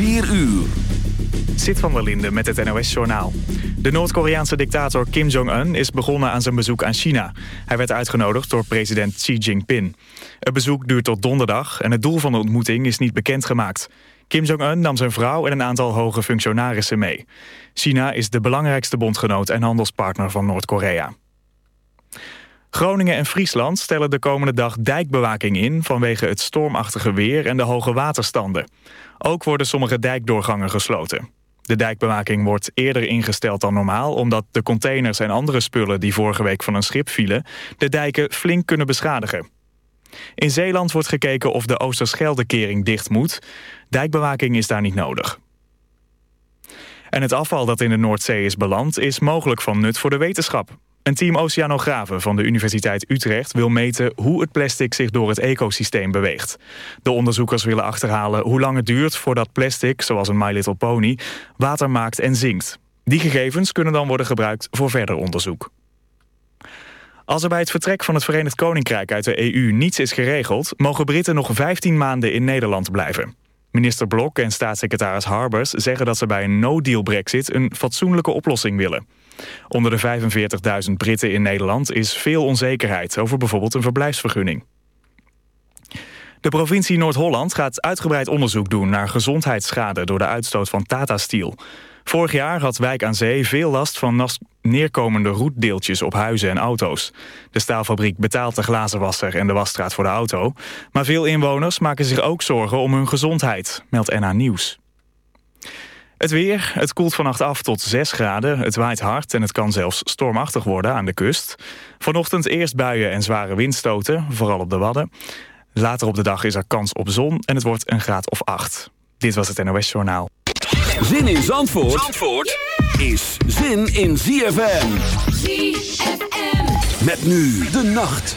4 uur. Zit van der Linde met het NOS-journaal. De Noord-Koreaanse dictator Kim Jong-un is begonnen aan zijn bezoek aan China. Hij werd uitgenodigd door president Xi Jinping. Het bezoek duurt tot donderdag en het doel van de ontmoeting is niet bekendgemaakt. Kim Jong-un nam zijn vrouw en een aantal hoge functionarissen mee. China is de belangrijkste bondgenoot en handelspartner van Noord-Korea. Groningen en Friesland stellen de komende dag dijkbewaking in... vanwege het stormachtige weer en de hoge waterstanden. Ook worden sommige dijkdoorgangen gesloten. De dijkbewaking wordt eerder ingesteld dan normaal... omdat de containers en andere spullen die vorige week van een schip vielen... de dijken flink kunnen beschadigen. In Zeeland wordt gekeken of de Oosterscheldekering dicht moet. Dijkbewaking is daar niet nodig. En het afval dat in de Noordzee is beland... is mogelijk van nut voor de wetenschap. Een team oceanografen van de Universiteit Utrecht wil meten hoe het plastic zich door het ecosysteem beweegt. De onderzoekers willen achterhalen hoe lang het duurt voordat plastic, zoals een My Little Pony, water maakt en zinkt. Die gegevens kunnen dan worden gebruikt voor verder onderzoek. Als er bij het vertrek van het Verenigd Koninkrijk uit de EU niets is geregeld... mogen Britten nog 15 maanden in Nederland blijven. Minister Blok en staatssecretaris Harbers zeggen dat ze bij een no-deal brexit... een fatsoenlijke oplossing willen. Onder de 45.000 Britten in Nederland is veel onzekerheid... over bijvoorbeeld een verblijfsvergunning. De provincie Noord-Holland gaat uitgebreid onderzoek doen... naar gezondheidsschade door de uitstoot van Tata Steel. Vorig jaar had Wijk aan Zee veel last van neerkomende roetdeeltjes op huizen en auto's. De staalfabriek betaalt de glazenwasser en de wasstraat voor de auto. Maar veel inwoners maken zich ook zorgen om hun gezondheid, meldt NA Nieuws. Het weer, het koelt vannacht af tot 6 graden. Het waait hard en het kan zelfs stormachtig worden aan de kust. Vanochtend eerst buien en zware windstoten, vooral op de Wadden. Later op de dag is er kans op zon en het wordt een graad of 8. Dit was het NOS Journaal. Zin in Zandvoort, Zandvoort is zin in ZFM. ZFM. Met nu de nacht.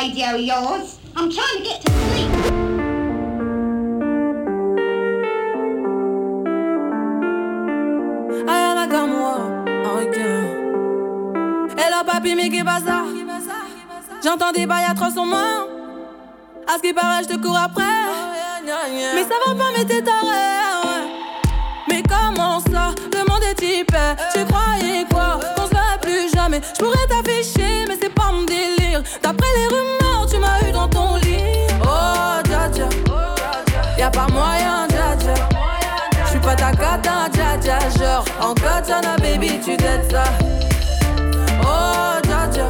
radio yours. I'm trying to get to sleep. Oh, Hello papi, mais qu'est bazar J'entends des bails atroces en main. À ce qui paraît, je te cours après. Mais ça va pas, mais t'es taré. Ouais. Mais comment ça? Le monde est typé. Tu croyais je pourrais t'afficher, mais c'est pas mon délire. D'après les rumeurs, tu m'as eu dans ton lit. Oh, dja dja. Y'a pas moyen, dja dja. J'suis pas ta cata, dja dja. Genre, en katana, baby, tu t'aides ça. Oh, dja dja.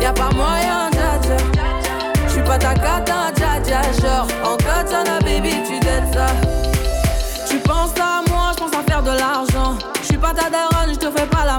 Y'a pas moyen, dja dja. J'suis pas ta cata, dja dja. Genre, en katana, baby, tu t'aides ça. Tu penses à moi, je pense à faire de l'argent. J'suis pas ta daronne, j'te fais pas la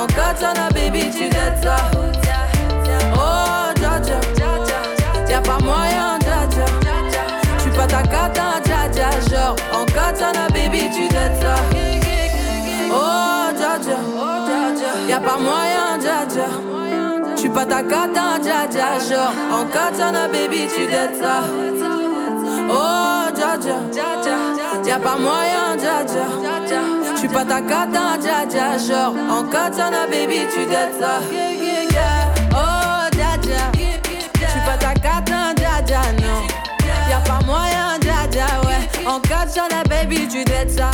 En katana, baby, tu dettes ça. Oh, dja. Y'a pas moyen, dja. J'suis pas ta cata, dja dja. Genre, en katana, baby, tu dettes ça. Oh, dja. Y'a pas moyen, dja. J'suis pas ta cata, dja dja. Genre, en katana, baby, tu dettes ça. Oh, dja. Y'a pas moyen, dja dja. J'suis pas ta cata, dja dja. Genre, en katana, baby, tu dettes ça. Oh, dja dja. J'suis pas ta cata, dja dja, non. Y'a pas moyen, dja dja, ouais. En katana, baby, tu dettes ça.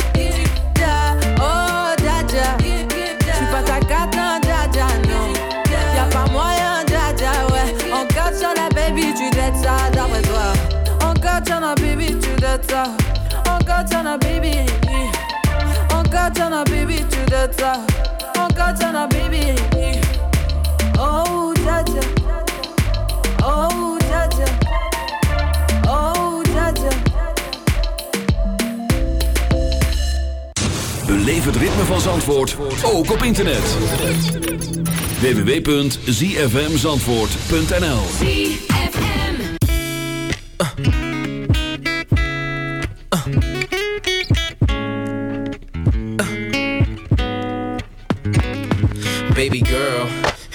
Oh, dja dja. J'suis pas ta cata, dja dja, non. Y'a pas moyen, dja dja, ouais. En katana, baby, tu dettes ça, d'après toi. En katana, baby, tu dettes ça. En katana, baby. Katana, baby, tu dettes ça. En katana, baby. Oh, dja. Oh, dja. Oh, dja. Beleef het ritme van Zandvoort, ook op internet. www.zfmzandvoort.nl Baby girl,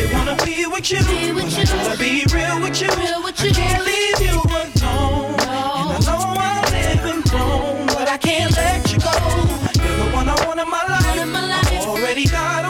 Really wanna be with you. Wanna be real with you. I can't leave you alone. And I know I'm living wrong, but I can't let you go. You're the one I want in my life. I've already got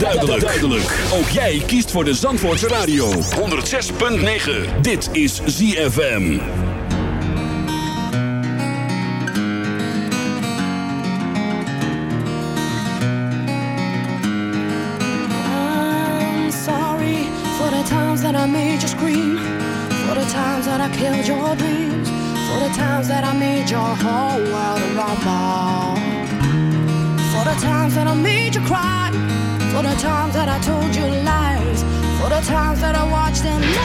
duidelijk. duidelijk. Ook jij kiest voor de Zandvoortse Radio. 106.9. Dit is ZFM. I'm sorry for the times that I made you scream. For the times that I killed your dreams. For the times that I made your whole world and rumble. For the times that I made you cry. times that I told you lies, for the times that I watched them.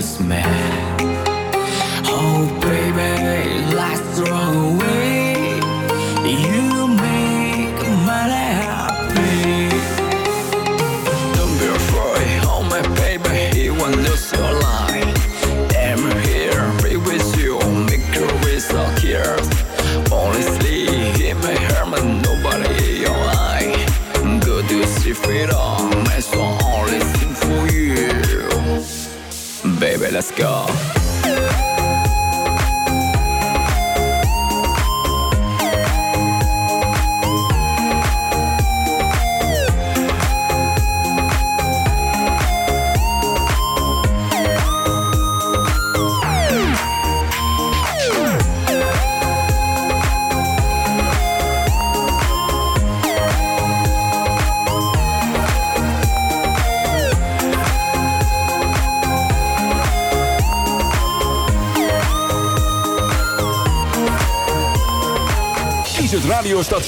Christmas. Go.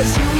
'Cause you